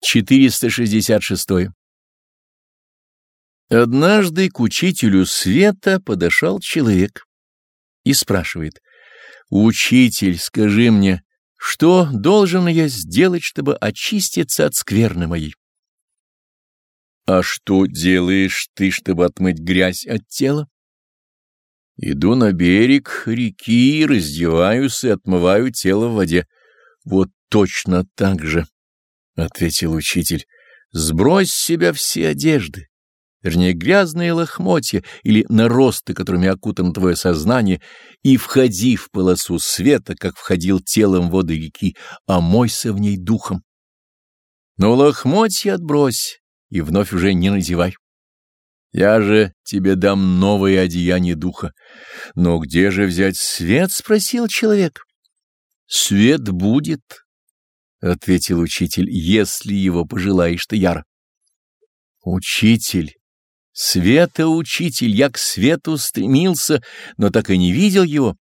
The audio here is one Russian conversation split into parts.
466. Однажды к учителю света подошел человек и спрашивает, «Учитель, скажи мне, что должен я сделать, чтобы очиститься от скверны моей?» «А что делаешь ты, чтобы отмыть грязь от тела?» «Иду на берег реки, раздеваюсь и отмываю тело в воде. Вот точно так же». — ответил учитель, — сбрось с себя все одежды, вернее, грязные лохмотья или наросты, которыми окутано твое сознание, и входи в полосу света, как входил телом воды реки, а в ней духом. Но лохмотья отбрось и вновь уже не надевай. Я же тебе дам новое одеяние духа. Но где же взять свет? — спросил человек. Свет будет, — ответил учитель, — если его пожелаешь ты, Яр. Учитель, света учитель, я к свету стремился, но так и не видел его.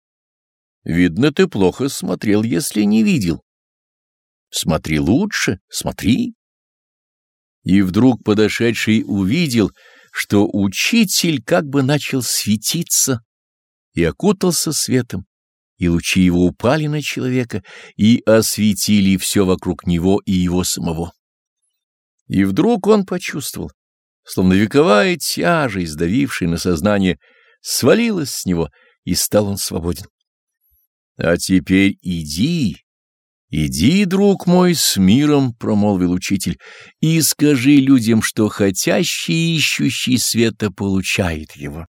Видно, ты плохо смотрел, если не видел. Смотри лучше, смотри. И вдруг подошедший увидел, что учитель как бы начал светиться и окутался светом и лучи его упали на человека и осветили все вокруг него и его самого. И вдруг он почувствовал, словно вековая тяжесть, давившая на сознание, свалилась с него, и стал он свободен. «А теперь иди, иди, друг мой, с миром», — промолвил учитель, — «и скажи людям, что хотящий и ищущий света получает его».